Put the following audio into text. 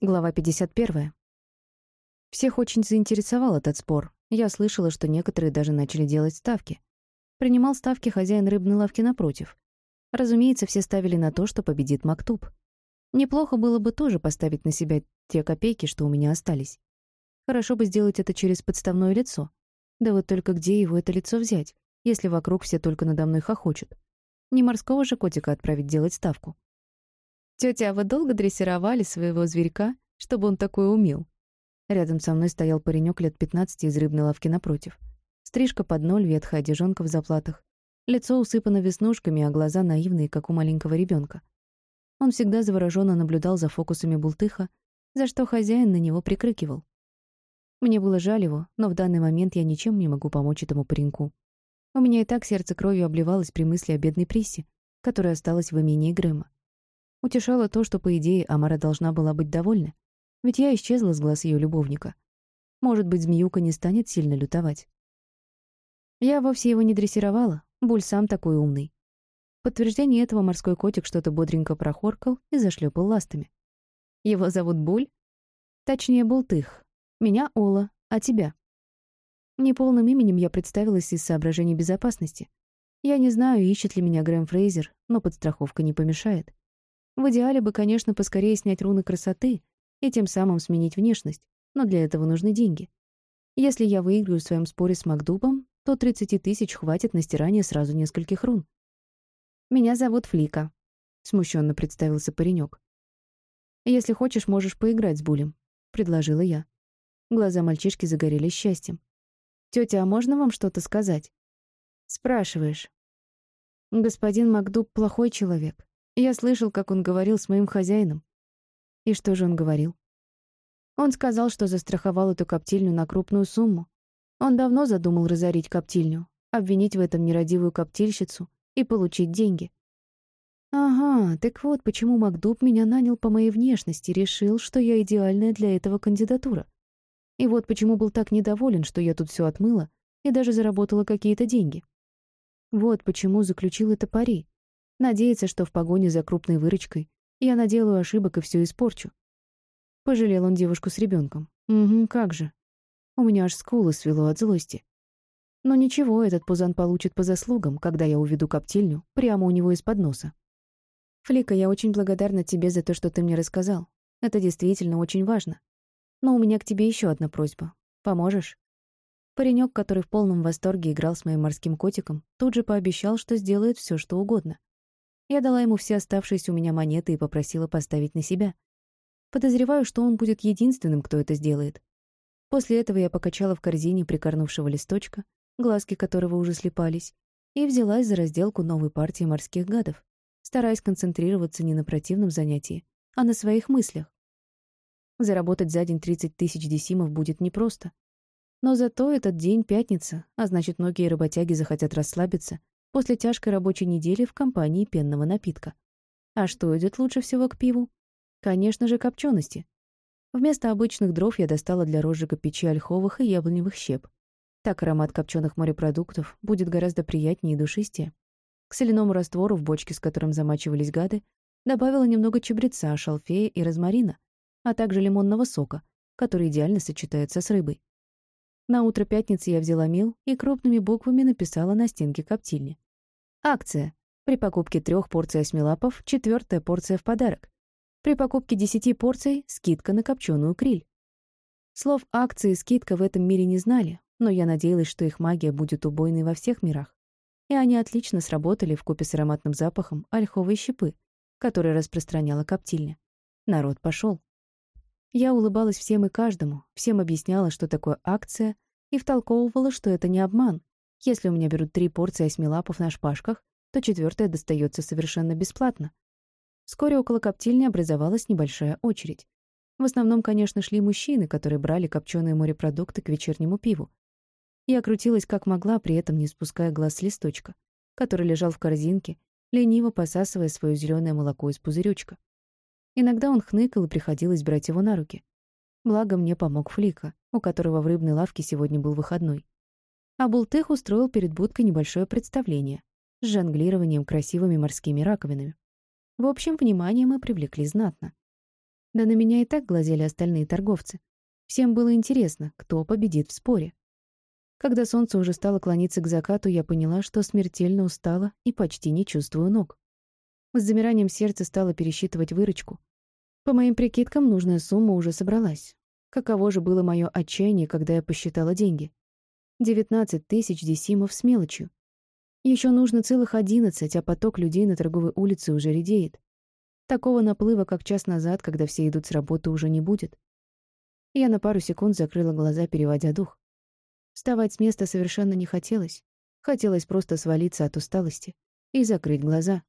Глава 51. Всех очень заинтересовал этот спор. Я слышала, что некоторые даже начали делать ставки. Принимал ставки хозяин рыбной лавки напротив. Разумеется, все ставили на то, что победит Мактуб. Неплохо было бы тоже поставить на себя те копейки, что у меня остались. Хорошо бы сделать это через подставное лицо. Да вот только где его это лицо взять, если вокруг все только надо мной хохочут? Не морского же котика отправить делать ставку. «Тётя, а вы долго дрессировали своего зверька, чтобы он такое умел?» Рядом со мной стоял паренек лет 15 из рыбной лавки напротив. Стрижка под ноль, ветхая одежонка в заплатах. Лицо усыпано веснушками, а глаза наивные, как у маленького ребенка. Он всегда завороженно наблюдал за фокусами бултыха, за что хозяин на него прикрикивал. Мне было жаль его, но в данный момент я ничем не могу помочь этому пареньку. У меня и так сердце кровью обливалось при мысли о бедной Приссе, которая осталась в имении Грэма. Утешало то, что, по идее, Амара должна была быть довольна, ведь я исчезла с глаз ее любовника. Может быть, змеюка не станет сильно лютовать. Я вовсе его не дрессировала, Буль сам такой умный. В подтверждение этого морской котик что-то бодренько прохоркал и зашлепал ластами. Его зовут Буль? Точнее, Бултых. Меня Ола, а тебя? Неполным именем я представилась из соображений безопасности. Я не знаю, ищет ли меня Грэм Фрейзер, но подстраховка не помешает. В идеале бы, конечно, поскорее снять руны красоты и тем самым сменить внешность, но для этого нужны деньги. Если я выиграю в своем споре с Макдубом, то 30 тысяч хватит на стирание сразу нескольких рун. «Меня зовут Флика», — смущенно представился паренек. «Если хочешь, можешь поиграть с Булем», — предложила я. Глаза мальчишки загорелись счастьем. «Тётя, а можно вам что-то сказать?» «Спрашиваешь». «Господин Макдуб плохой человек. Я слышал, как он говорил с моим хозяином. И что же он говорил? Он сказал, что застраховал эту коптильню на крупную сумму. Он давно задумал разорить коптильню, обвинить в этом нерадивую коптильщицу и получить деньги. Ага, так вот почему Макдуб меня нанял по моей внешности, решил, что я идеальная для этого кандидатура. И вот почему был так недоволен, что я тут все отмыла и даже заработала какие-то деньги. Вот почему заключил это пари. Надеется, что в погоне за крупной выручкой я наделаю ошибок и все испорчу. Пожалел он девушку с ребенком. Угу, как же. У меня аж скулы свело от злости. Но ничего, этот пузан получит по заслугам, когда я уведу коптильню прямо у него из-под носа. Флика, я очень благодарна тебе за то, что ты мне рассказал. Это действительно очень важно. Но у меня к тебе еще одна просьба. Поможешь? Паренек, который в полном восторге играл с моим морским котиком, тут же пообещал, что сделает все, что угодно. Я дала ему все оставшиеся у меня монеты и попросила поставить на себя. Подозреваю, что он будет единственным, кто это сделает. После этого я покачала в корзине прикорнувшего листочка, глазки которого уже слепались, и взялась за разделку новой партии морских гадов, стараясь концентрироваться не на противном занятии, а на своих мыслях. Заработать за день 30 тысяч десимов будет непросто. Но зато этот день пятница, а значит, многие работяги захотят расслабиться после тяжкой рабочей недели в компании пенного напитка. А что идет лучше всего к пиву? Конечно же, копчености. Вместо обычных дров я достала для розжига печи ольховых и яблоневых щеп. Так аромат копченых морепродуктов будет гораздо приятнее и душистее. К соляному раствору в бочке, с которым замачивались гады, добавила немного чабреца, шалфея и розмарина, а также лимонного сока, который идеально сочетается с рыбой. На утро пятницы я взяла мел и крупными буквами написала на стенке коптильни. Акция. При покупке трех порций осьмилапов четвертая порция в подарок. При покупке десяти порций скидка на копченую криль. Слов акции и скидка в этом мире не знали, но я надеялась, что их магия будет убойной во всех мирах. И они отлично сработали в купе с ароматным запахом ольховой щепы, который распространяла коптильня. Народ пошел. Я улыбалась всем и каждому, всем объясняла, что такое акция, и втолковывала, что это не обман. Если у меня берут три порции осьмилапов на шпажках, то четвертая достается совершенно бесплатно. Вскоре около коптильни образовалась небольшая очередь. В основном, конечно, шли мужчины, которые брали копченые морепродукты к вечернему пиву. Я крутилась как могла, при этом не спуская глаз с листочка, который лежал в корзинке, лениво посасывая свое зеленое молоко из пузырючка. Иногда он хныкал, и приходилось брать его на руки. Благо мне помог Флика, у которого в рыбной лавке сегодня был выходной. А Бултых устроил перед будкой небольшое представление с жонглированием красивыми морскими раковинами. В общем, внимание мы привлекли знатно. Да на меня и так глазели остальные торговцы. Всем было интересно, кто победит в споре. Когда солнце уже стало клониться к закату, я поняла, что смертельно устала и почти не чувствую ног. С замиранием сердца стала пересчитывать выручку. По моим прикидкам, нужная сумма уже собралась. Каково же было мое отчаяние, когда я посчитала деньги. 19 тысяч десимов с мелочью. Еще нужно целых одиннадцать, а поток людей на торговой улице уже редеет. Такого наплыва, как час назад, когда все идут с работы, уже не будет. Я на пару секунд закрыла глаза, переводя дух. Вставать с места совершенно не хотелось. Хотелось просто свалиться от усталости и закрыть глаза.